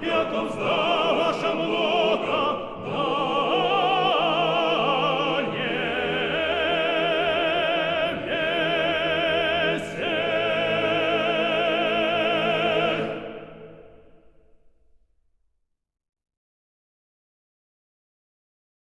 here comes the